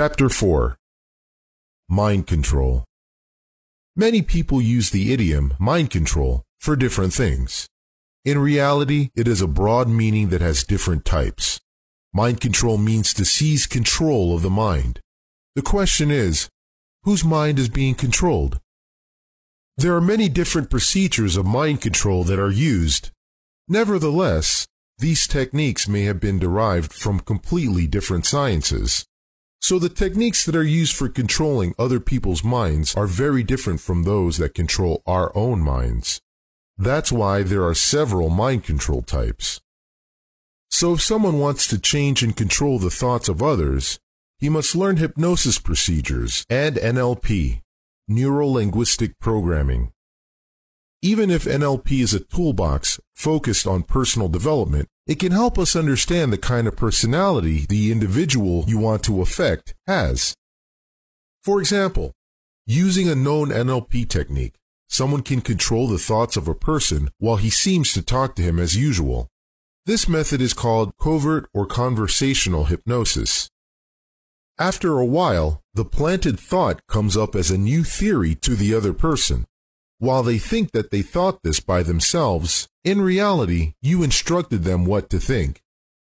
Chapter 4 Mind Control Many people use the idiom mind control for different things. In reality, it is a broad meaning that has different types. Mind control means to seize control of the mind. The question is, whose mind is being controlled? There are many different procedures of mind control that are used. Nevertheless, these techniques may have been derived from completely different sciences. So the techniques that are used for controlling other people's minds are very different from those that control our own minds. That's why there are several mind control types. So if someone wants to change and control the thoughts of others, he must learn hypnosis procedures and NLP, Neuro Linguistic Programming. Even if NLP is a toolbox focused on personal development, it can help us understand the kind of personality the individual you want to affect has. For example, using a known NLP technique, someone can control the thoughts of a person while he seems to talk to him as usual. This method is called covert or conversational hypnosis. After a while, the planted thought comes up as a new theory to the other person. While they think that they thought this by themselves, in reality, you instructed them what to think.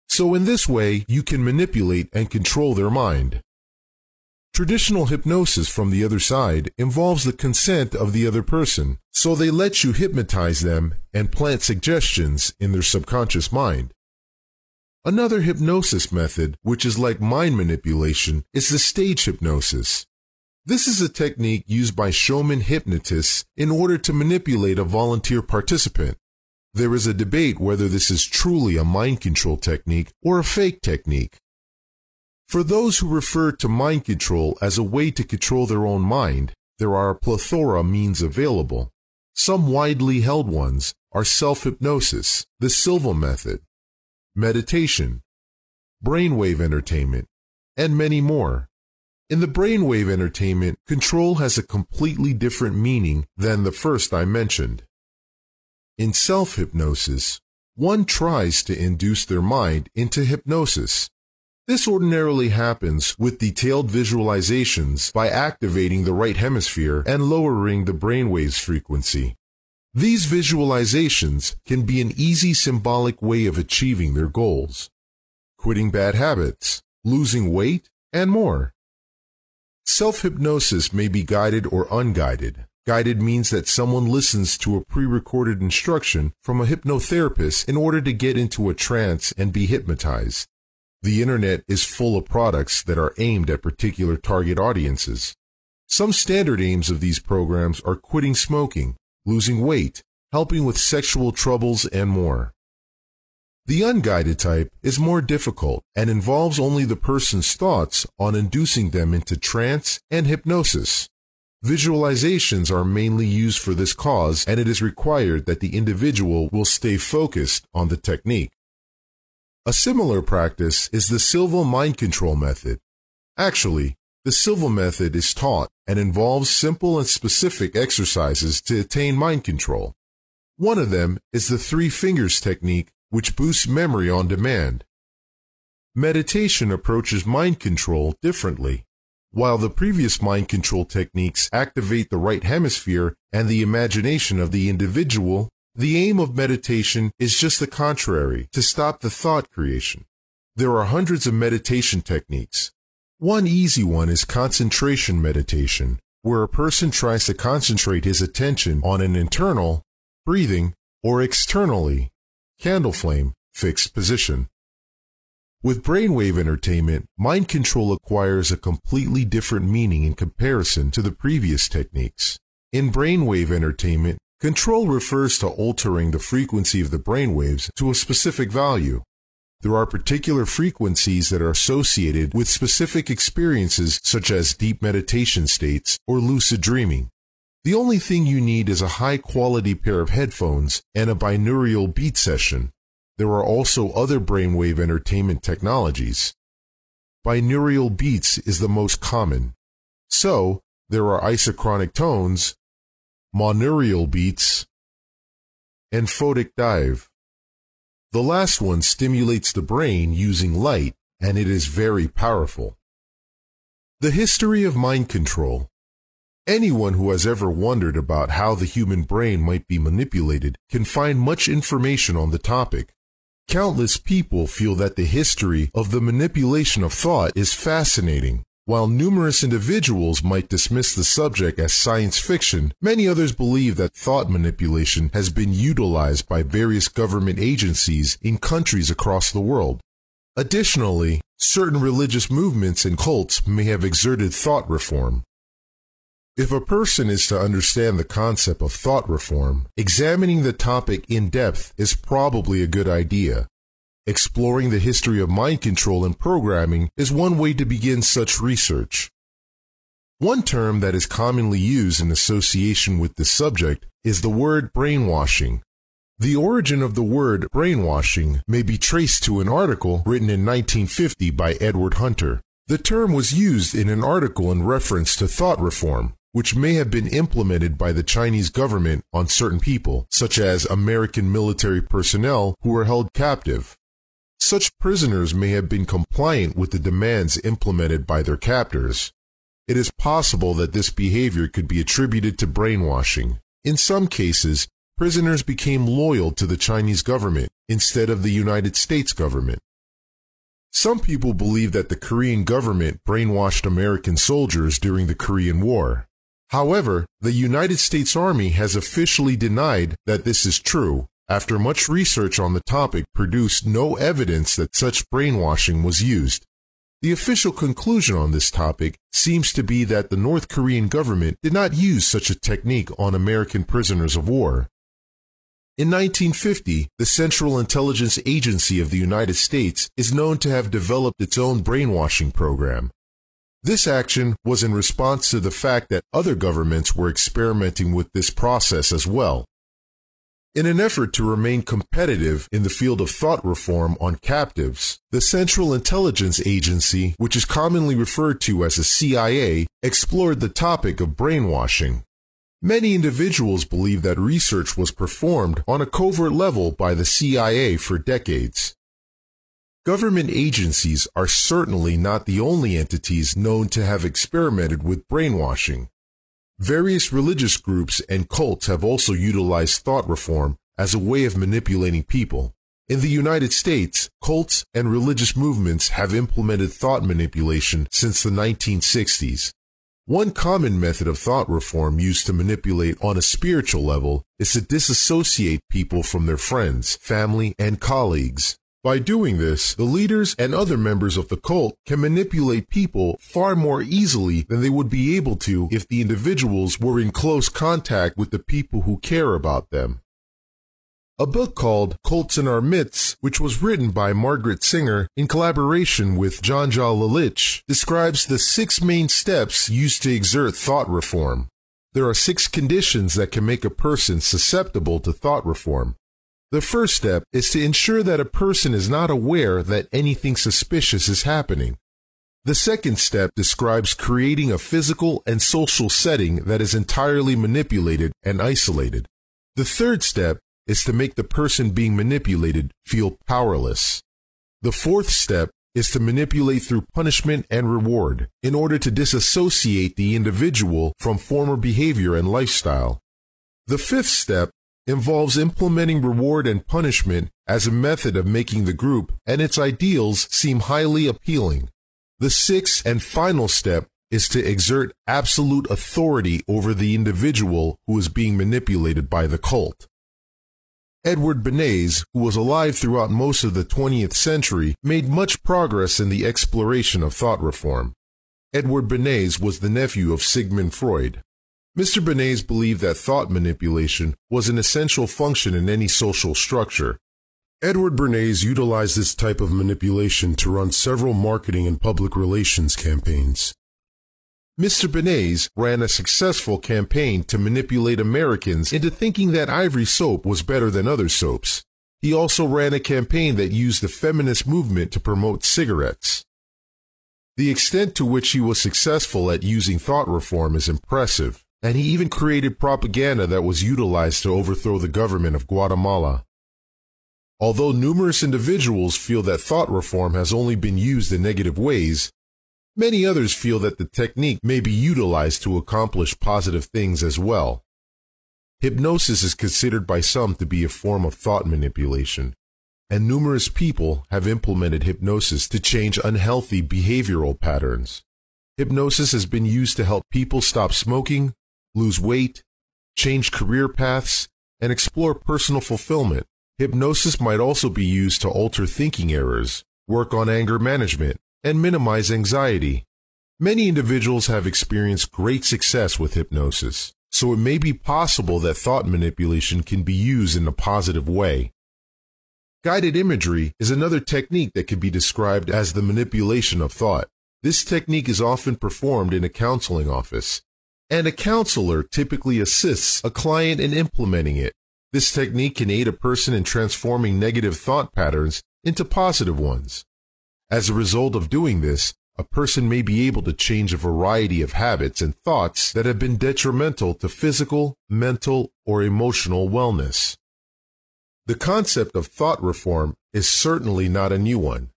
So in this way, you can manipulate and control their mind. Traditional hypnosis from the other side involves the consent of the other person, so they let you hypnotize them and plant suggestions in their subconscious mind. Another hypnosis method, which is like mind manipulation, is the stage hypnosis. This is a technique used by showman hypnotists in order to manipulate a volunteer participant. There is a debate whether this is truly a mind control technique or a fake technique. For those who refer to mind control as a way to control their own mind, there are a plethora of means available. Some widely held ones are self-hypnosis, the Silva method, meditation, brainwave entertainment, and many more. In the brainwave entertainment, control has a completely different meaning than the first I mentioned. In self-hypnosis, one tries to induce their mind into hypnosis. This ordinarily happens with detailed visualizations by activating the right hemisphere and lowering the brainwave's frequency. These visualizations can be an easy symbolic way of achieving their goals. Quitting bad habits, losing weight, and more. Self-hypnosis may be guided or unguided. Guided means that someone listens to a pre-recorded instruction from a hypnotherapist in order to get into a trance and be hypnotized. The internet is full of products that are aimed at particular target audiences. Some standard aims of these programs are quitting smoking, losing weight, helping with sexual troubles, and more. The unguided type is more difficult and involves only the person's thoughts on inducing them into trance and hypnosis. Visualizations are mainly used for this cause and it is required that the individual will stay focused on the technique. A similar practice is the Silva mind control method. Actually, the Silva method is taught and involves simple and specific exercises to attain mind control. One of them is the three fingers technique which boosts memory on demand. Meditation approaches mind control differently. While the previous mind control techniques activate the right hemisphere and the imagination of the individual, the aim of meditation is just the contrary, to stop the thought creation. There are hundreds of meditation techniques. One easy one is concentration meditation, where a person tries to concentrate his attention on an internal, breathing, or externally, candle flame, fixed position. With brainwave entertainment, mind control acquires a completely different meaning in comparison to the previous techniques. In brainwave entertainment, control refers to altering the frequency of the brainwaves to a specific value. There are particular frequencies that are associated with specific experiences such as deep meditation states or lucid dreaming. The only thing you need is a high quality pair of headphones and a binaural beat session. There are also other brainwave entertainment technologies. Binaural beats is the most common. So, there are isochronic tones, monaural beats, and photic dive. The last one stimulates the brain using light and it is very powerful. The history of mind control. Anyone who has ever wondered about how the human brain might be manipulated can find much information on the topic. Countless people feel that the history of the manipulation of thought is fascinating. While numerous individuals might dismiss the subject as science fiction, many others believe that thought manipulation has been utilized by various government agencies in countries across the world. Additionally, certain religious movements and cults may have exerted thought reform. If a person is to understand the concept of thought reform, examining the topic in depth is probably a good idea. Exploring the history of mind control and programming is one way to begin such research. One term that is commonly used in association with this subject is the word brainwashing. The origin of the word brainwashing may be traced to an article written in 1950 by Edward Hunter. The term was used in an article in reference to thought reform, which may have been implemented by the Chinese government on certain people, such as American military personnel who were held captive. Such prisoners may have been compliant with the demands implemented by their captors. It is possible that this behavior could be attributed to brainwashing. In some cases, prisoners became loyal to the Chinese government instead of the United States government. Some people believe that the Korean government brainwashed American soldiers during the Korean War. However, the United States Army has officially denied that this is true after much research on the topic produced no evidence that such brainwashing was used. The official conclusion on this topic seems to be that the North Korean government did not use such a technique on American prisoners of war. In 1950, the Central Intelligence Agency of the United States is known to have developed its own brainwashing program. This action was in response to the fact that other governments were experimenting with this process as well. In an effort to remain competitive in the field of thought reform on captives, the Central Intelligence Agency, which is commonly referred to as the CIA, explored the topic of brainwashing. Many individuals believe that research was performed on a covert level by the CIA for decades. Government agencies are certainly not the only entities known to have experimented with brainwashing. Various religious groups and cults have also utilized thought reform as a way of manipulating people. In the United States, cults and religious movements have implemented thought manipulation since the 1960s. One common method of thought reform used to manipulate on a spiritual level is to disassociate people from their friends, family, and colleagues. By doing this, the leaders and other members of the cult can manipulate people far more easily than they would be able to if the individuals were in close contact with the people who care about them. A book called Cults in Our Midst, which was written by Margaret Singer in collaboration with Janja Lalich, describes the six main steps used to exert thought reform. There are six conditions that can make a person susceptible to thought reform. The first step is to ensure that a person is not aware that anything suspicious is happening. The second step describes creating a physical and social setting that is entirely manipulated and isolated. The third step is to make the person being manipulated feel powerless. The fourth step is to manipulate through punishment and reward in order to disassociate the individual from former behavior and lifestyle. The fifth step involves implementing reward and punishment as a method of making the group and its ideals seem highly appealing. The sixth and final step is to exert absolute authority over the individual who is being manipulated by the cult. Edward Bernays, who was alive throughout most of the 20th century, made much progress in the exploration of thought reform. Edward Bernays was the nephew of Sigmund Freud. Mr. Bernays believed that thought manipulation was an essential function in any social structure. Edward Bernays utilized this type of manipulation to run several marketing and public relations campaigns. Mr. Bernays ran a successful campaign to manipulate Americans into thinking that ivory soap was better than other soaps. He also ran a campaign that used the feminist movement to promote cigarettes. The extent to which he was successful at using thought reform is impressive and he even created propaganda that was utilized to overthrow the government of Guatemala. Although numerous individuals feel that thought reform has only been used in negative ways, Many others feel that the technique may be utilized to accomplish positive things as well. Hypnosis is considered by some to be a form of thought manipulation, and numerous people have implemented hypnosis to change unhealthy behavioral patterns. Hypnosis has been used to help people stop smoking, lose weight, change career paths, and explore personal fulfillment. Hypnosis might also be used to alter thinking errors, work on anger management, and minimize anxiety. Many individuals have experienced great success with hypnosis, so it may be possible that thought manipulation can be used in a positive way. Guided imagery is another technique that can be described as the manipulation of thought. This technique is often performed in a counseling office, and a counselor typically assists a client in implementing it. This technique can aid a person in transforming negative thought patterns into positive ones. As a result of doing this, a person may be able to change a variety of habits and thoughts that have been detrimental to physical, mental, or emotional wellness. The concept of thought reform is certainly not a new one,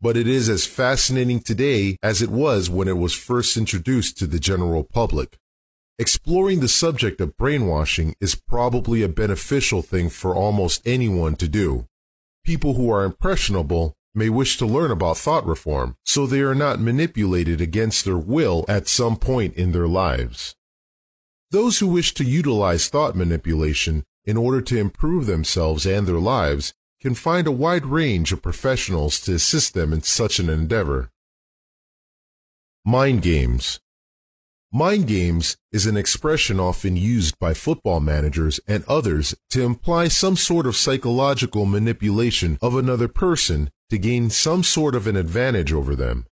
but it is as fascinating today as it was when it was first introduced to the general public. Exploring the subject of brainwashing is probably a beneficial thing for almost anyone to do. People who are impressionable may wish to learn about thought reform so they are not manipulated against their will at some point in their lives. Those who wish to utilize thought manipulation in order to improve themselves and their lives can find a wide range of professionals to assist them in such an endeavor. Mind games. Mind games is an expression often used by football managers and others to imply some sort of psychological manipulation of another person to gain some sort of an advantage over them.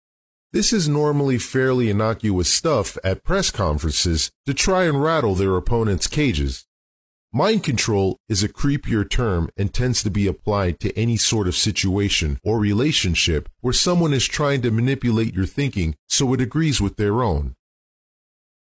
This is normally fairly innocuous stuff at press conferences to try and rattle their opponent's cages. Mind control is a creepier term and tends to be applied to any sort of situation or relationship where someone is trying to manipulate your thinking so it agrees with their own.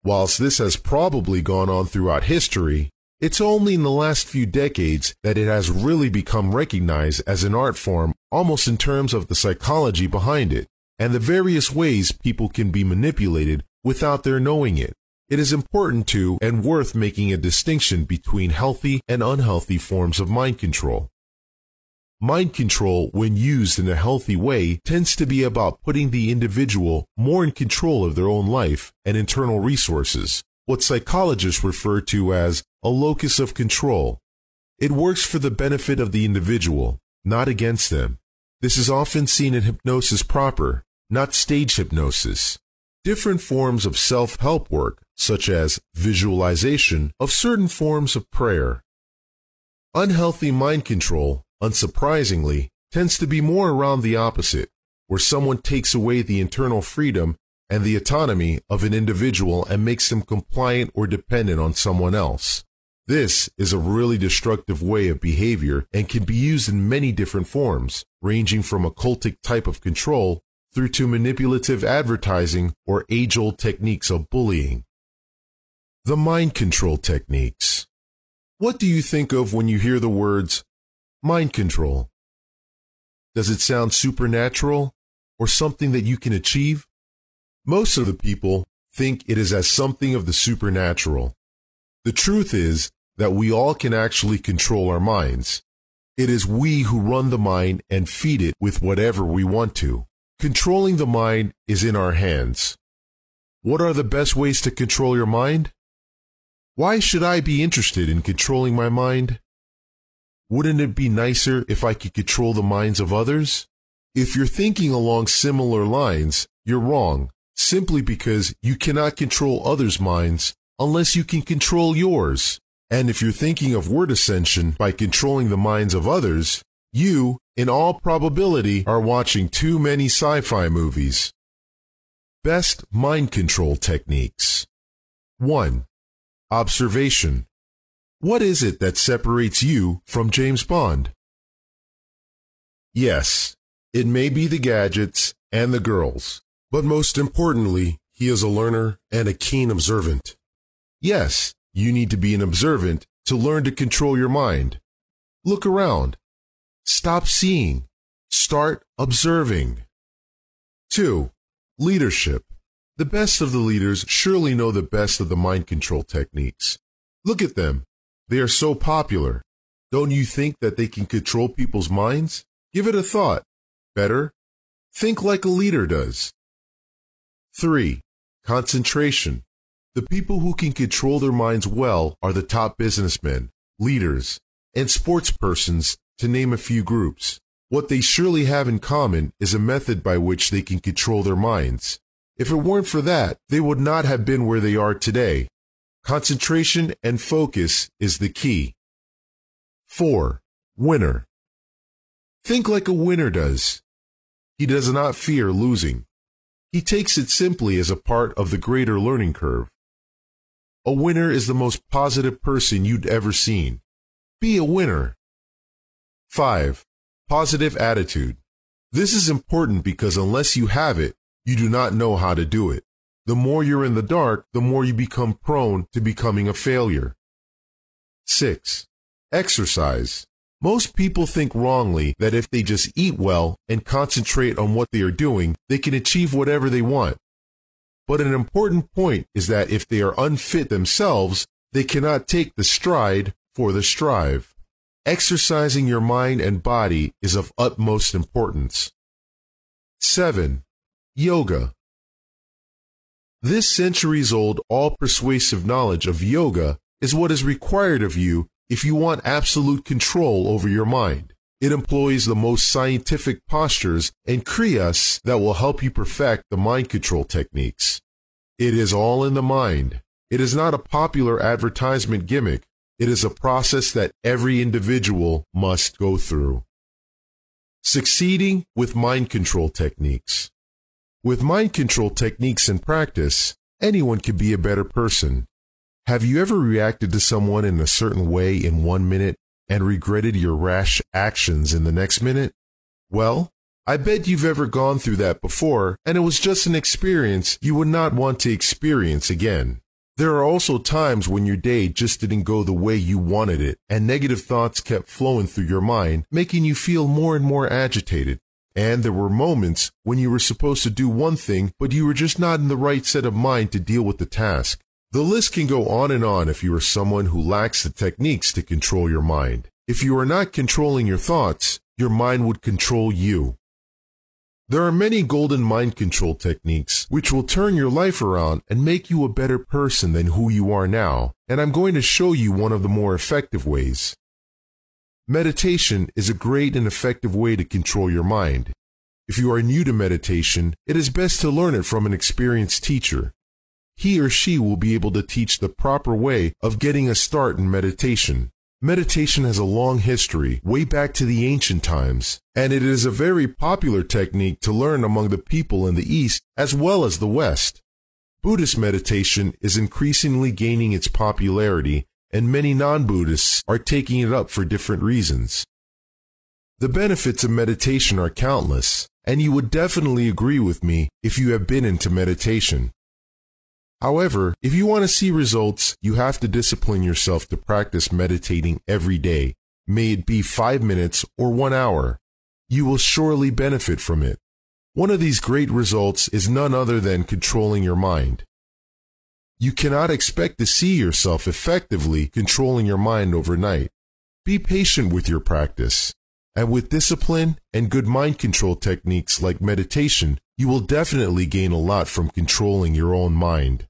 Whilst this has probably gone on throughout history, it's only in the last few decades that it has really become recognized as an art form almost in terms of the psychology behind it and the various ways people can be manipulated without their knowing it. It is important to and worth making a distinction between healthy and unhealthy forms of mind control. Mind control, when used in a healthy way, tends to be about putting the individual more in control of their own life and internal resources, what psychologists refer to as a locus of control. It works for the benefit of the individual, not against them. This is often seen in hypnosis proper, not stage hypnosis. Different forms of self help work, such as visualization of certain forms of prayer. Unhealthy mind control unsurprisingly, tends to be more around the opposite, where someone takes away the internal freedom and the autonomy of an individual and makes them compliant or dependent on someone else. This is a really destructive way of behavior and can be used in many different forms, ranging from a cultic type of control through to manipulative advertising or age old techniques of bullying. The mind control techniques. What do you think of when you hear the words Mind control. Does it sound supernatural or something that you can achieve? Most of the people think it is as something of the supernatural. The truth is that we all can actually control our minds. It is we who run the mind and feed it with whatever we want to. Controlling the mind is in our hands. What are the best ways to control your mind? Why should I be interested in controlling my mind? Wouldn't it be nicer if I could control the minds of others? If you're thinking along similar lines, you're wrong, simply because you cannot control others' minds unless you can control yours. And if you're thinking of word ascension by controlling the minds of others, you, in all probability, are watching too many sci-fi movies. Best mind control techniques. 1. Observation. What is it that separates you from James Bond? Yes, it may be the gadgets and the girls, but most importantly, he is a learner and a keen observant. Yes, you need to be an observant to learn to control your mind. Look around. Stop seeing. Start observing. 2. Leadership. The best of the leaders surely know the best of the mind control techniques. Look at them. They are so popular. Don't you think that they can control people's minds? Give it a thought. Better, think like a leader does. 3. Concentration. The people who can control their minds well are the top businessmen, leaders, and sportspersons, to name a few groups. What they surely have in common is a method by which they can control their minds. If it weren't for that, they would not have been where they are today. Concentration and focus is the key. 4. Winner. Think like a winner does. He does not fear losing. He takes it simply as a part of the greater learning curve. A winner is the most positive person you'd ever seen. Be a winner. 5. Positive attitude. This is important because unless you have it, you do not know how to do it. The more you're in the dark, the more you become prone to becoming a failure. 6. Exercise. Most people think wrongly that if they just eat well and concentrate on what they are doing, they can achieve whatever they want. But an important point is that if they are unfit themselves, they cannot take the stride for the strive. Exercising your mind and body is of utmost importance. 7. Yoga. This centuries old, all persuasive knowledge of yoga is what is required of you if you want absolute control over your mind. It employs the most scientific postures and kriyas that will help you perfect the mind control techniques. It is all in the mind. It is not a popular advertisement gimmick. It is a process that every individual must go through. Succeeding with mind control techniques. With mind control techniques in practice, anyone can be a better person. Have you ever reacted to someone in a certain way in one minute and regretted your rash actions in the next minute? Well, I bet you've ever gone through that before, and it was just an experience you would not want to experience again. There are also times when your day just didn't go the way you wanted it, and negative thoughts kept flowing through your mind, making you feel more and more agitated. And there were moments when you were supposed to do one thing, but you were just not in the right set of mind to deal with the task. The list can go on and on if you are someone who lacks the techniques to control your mind. If you are not controlling your thoughts, your mind would control you. There are many golden mind control techniques which will turn your life around and make you a better person than who you are now, and I'm going to show you one of the more effective ways. Meditation is a great and effective way to control your mind. If you are new to meditation, it is best to learn it from an experienced teacher. He or she will be able to teach the proper way of getting a start in meditation. Meditation has a long history, way back to the ancient times, and it is a very popular technique to learn among the people in the East as well as the West. Buddhist meditation is increasingly gaining its popularity, and many non Buddhists are taking it up for different reasons. The benefits of meditation are countless, and you would definitely agree with me if you have been into meditation. However, if you want to see results, you have to discipline yourself to practice meditating every day, may it be five minutes or one hour. You will surely benefit from it. One of these great results is none other than controlling your mind. You cannot expect to see yourself effectively controlling your mind overnight. Be patient with your practice. And with discipline and good mind control techniques like meditation, you will definitely gain a lot from controlling your own mind.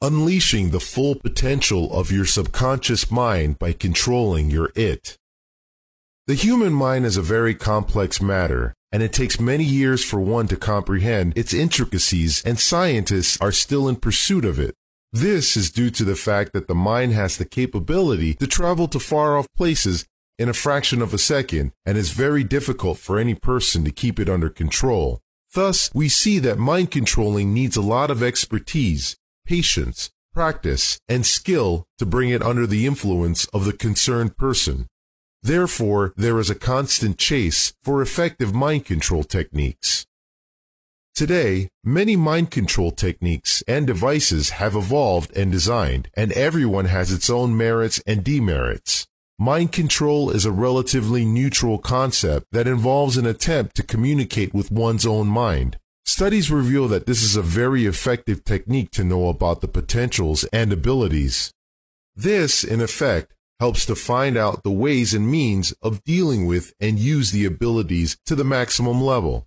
Unleashing the full potential of your subconscious mind by controlling your it. The human mind is a very complex matter, and it takes many years for one to comprehend its intricacies, and scientists are still in pursuit of it. This is due to the fact that the mind has the capability to travel to far off places in a fraction of a second and is very difficult for any person to keep it under control. Thus, we see that mind controlling needs a lot of expertise, patience, practice, and skill to bring it under the influence of the concerned person. Therefore, there is a constant chase for effective mind control techniques. Today, many mind control techniques and devices have evolved and designed, and everyone has its own merits and demerits. Mind control is a relatively neutral concept that involves an attempt to communicate with one's own mind. Studies reveal that this is a very effective technique to know about the potentials and abilities. This, in effect, helps to find out the ways and means of dealing with and use the abilities to the maximum level.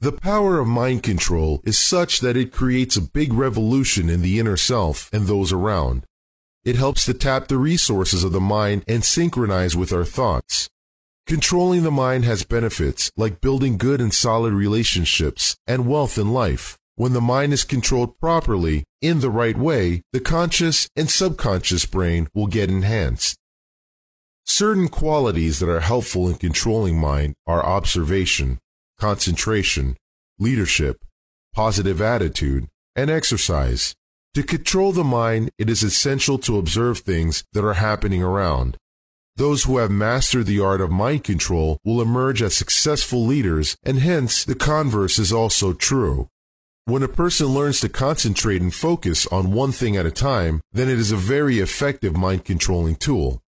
The power of mind control is such that it creates a big revolution in the inner self and those around. It helps to tap the resources of the mind and synchronize with our thoughts. Controlling the mind has benefits like building good and solid relationships and wealth in life. When the mind is controlled properly, in the right way, the conscious and subconscious brain will get enhanced. Certain qualities that are helpful in controlling mind are observation, concentration, leadership, positive attitude, and exercise. To control the mind, it is essential to observe things that are happening around. Those who have mastered the art of mind control will emerge as successful leaders, and hence the converse is also true. When a person learns to concentrate and focus on one thing at a time, then it is a very effective mind controlling tool.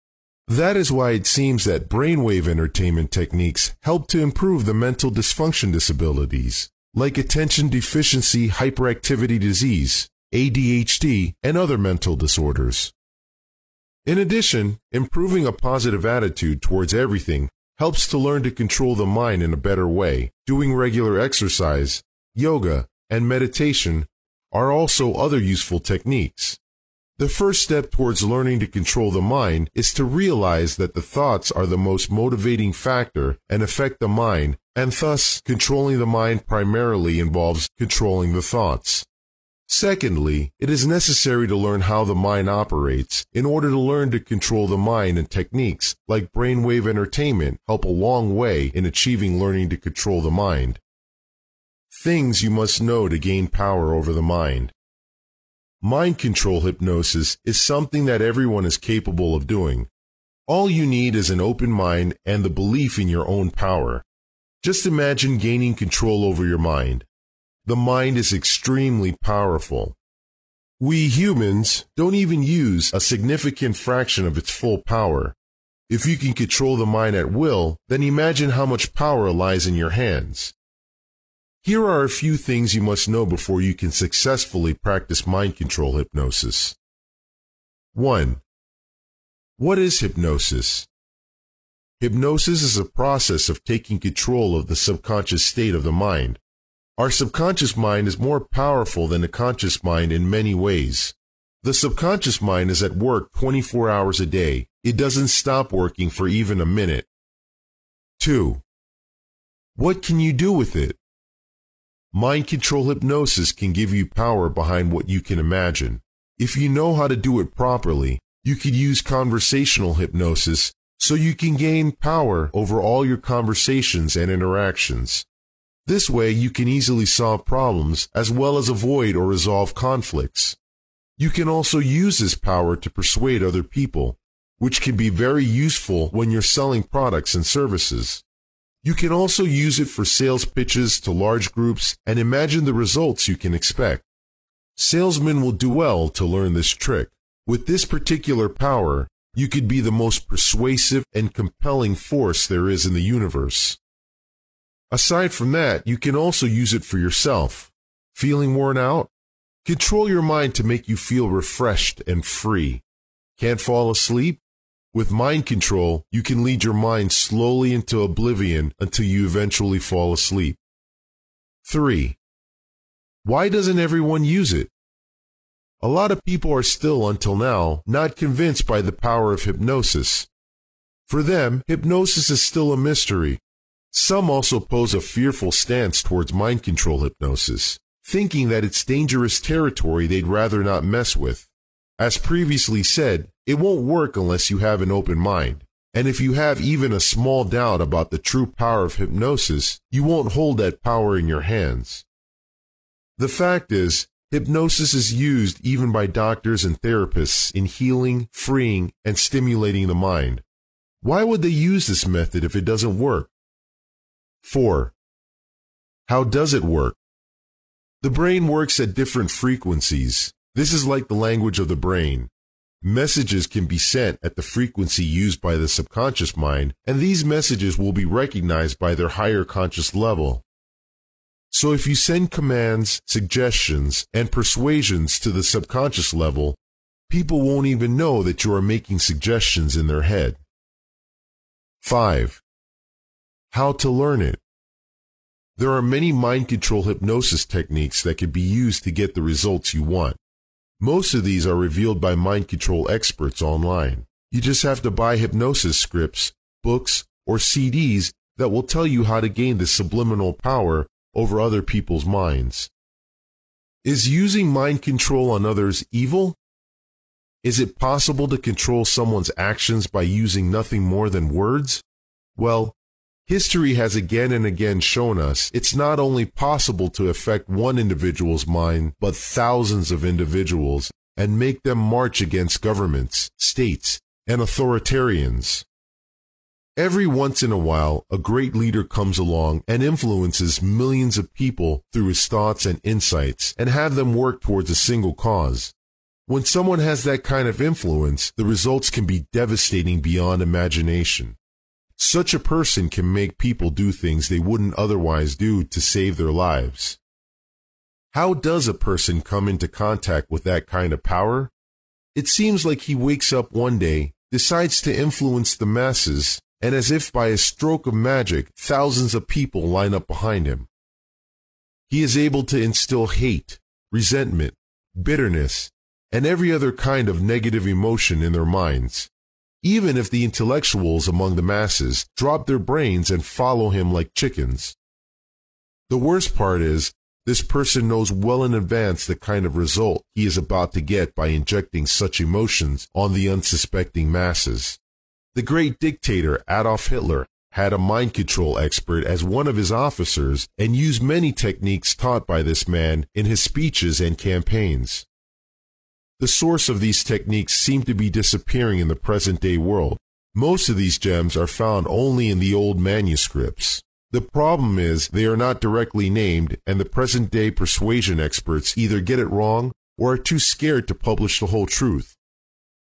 That is why it seems that brainwave entertainment techniques help to improve the mental dysfunction disabilities, like attention deficiency hyperactivity disease, ADHD, and other mental disorders. In addition, improving a positive attitude towards everything helps to learn to control the mind in a better way. Doing regular exercise, yoga, and meditation are also other useful techniques. The first step towards learning to control the mind is to realize that the thoughts are the most motivating factor and affect the mind, and thus controlling the mind primarily involves controlling the thoughts. Secondly, it is necessary to learn how the mind operates in order to learn to control the mind and techniques like brainwave entertainment help a long way in achieving learning to control the mind. Things you must know to gain power over the mind. Mind control hypnosis is something that everyone is capable of doing. All you need is an open mind and the belief in your own power. Just imagine gaining control over your mind. The mind is extremely powerful. We humans don't even use a significant fraction of its full power. If you can control the mind at will, then imagine how much power lies in your hands. Here are a few things you must know before you can successfully practice mind control hypnosis. 1. What is hypnosis? Hypnosis is a process of taking control of the subconscious state of the mind. Our subconscious mind is more powerful than the conscious mind in many ways. The subconscious mind is at work 24 hours a day. It doesn't stop working for even a minute. 2. What can you do with it? Mind control hypnosis can give you power behind what you can imagine. If you know how to do it properly, you could use conversational hypnosis so you can gain power over all your conversations and interactions. This way, you can easily solve problems as well as avoid or resolve conflicts. You can also use this power to persuade other people, which can be very useful when you're selling products and services. You can also use it for sales pitches to large groups and imagine the results you can expect. Salesmen will do well to learn this trick. With this particular power, you could be the most persuasive and compelling force there is in the universe. Aside from that, you can also use it for yourself. Feeling worn out? Control your mind to make you feel refreshed and free. Can't fall asleep? With mind control, you can lead your mind slowly into oblivion until you eventually fall asleep. 3. Why doesn't everyone use it? A lot of people are still, until now, not convinced by the power of hypnosis. For them, hypnosis is still a mystery. Some also pose a fearful stance towards mind control hypnosis, thinking that it's dangerous territory they'd rather not mess with. As previously said, it won't work unless you have an open mind. And if you have even a small doubt about the true power of hypnosis, you won't hold that power in your hands. The fact is, hypnosis is used even by doctors and therapists in healing, freeing, and stimulating the mind. Why would they use this method if it doesn't work? 4. How does it work? The brain works at different frequencies. This is like the language of the brain. Messages can be sent at the frequency used by the subconscious mind, and these messages will be recognized by their higher conscious level. So if you send commands, suggestions, and persuasions to the subconscious level, people won't even know that you are making suggestions in their head. 5. How to learn it. There are many mind control hypnosis techniques that can be used to get the results you want. Most of these are revealed by mind control experts online. You just have to buy hypnosis scripts, books, or CDs that will tell you how to gain this subliminal power over other people's minds. Is using mind control on others evil? Is it possible to control someone's actions by using nothing more than words? Well, history has again and again shown us it's not only possible to affect one individual's mind, but thousands of individuals and make them march against governments, states, and authoritarians. Every once in a while, a great leader comes along and influences millions of people through his thoughts and insights and have them work towards a single cause. When someone has that kind of influence, the results can be devastating beyond imagination. Such a person can make people do things they wouldn't otherwise do to save their lives. How does a person come into contact with that kind of power? It seems like he wakes up one day, decides to influence the masses, and as if by a stroke of magic, thousands of people line up behind him. He is able to instill hate, resentment, bitterness, and every other kind of negative emotion in their minds, even if the intellectuals among the masses drop their brains and follow him like chickens. The worst part is, this person knows well in advance the kind of result he is about to get by injecting such emotions on the unsuspecting masses. The great dictator Adolf Hitler had a mind control expert as one of his officers and used many techniques taught by this man in his speeches and campaigns. The source of these techniques seem to be disappearing in the present day world. Most of these gems are found only in the old manuscripts. The problem is they are not directly named, and the present day persuasion experts either get it wrong or are too scared to publish the whole truth.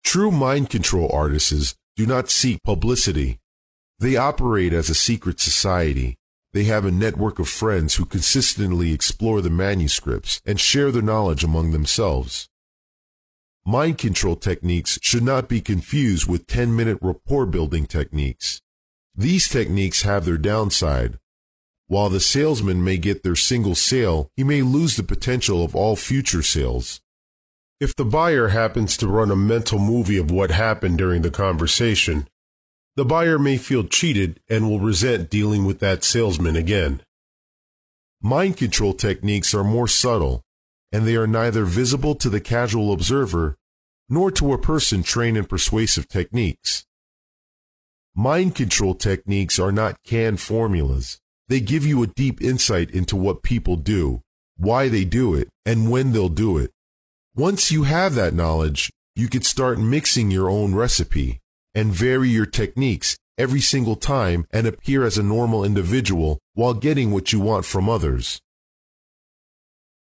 True mind control artists do not seek publicity. They operate as a secret society. They have a network of friends who consistently explore the manuscripts and share their knowledge among themselves. Mind control techniques should not be confused with 10 minute rapport building techniques. These techniques have their downside. While the salesman may get their single sale, he may lose the potential of all future sales. If the buyer happens to run a mental movie of what happened during the conversation, the buyer may feel cheated and will resent dealing with that salesman again. Mind control techniques are more subtle, and they are neither visible to the casual observer nor to a person trained in persuasive techniques. Mind control techniques are not canned formulas. They give you a deep insight into what people do, why they do it, and when they'll do it. Once you have that knowledge, you can start mixing your own recipe and vary your techniques every single time and appear as a normal individual while getting what you want from others.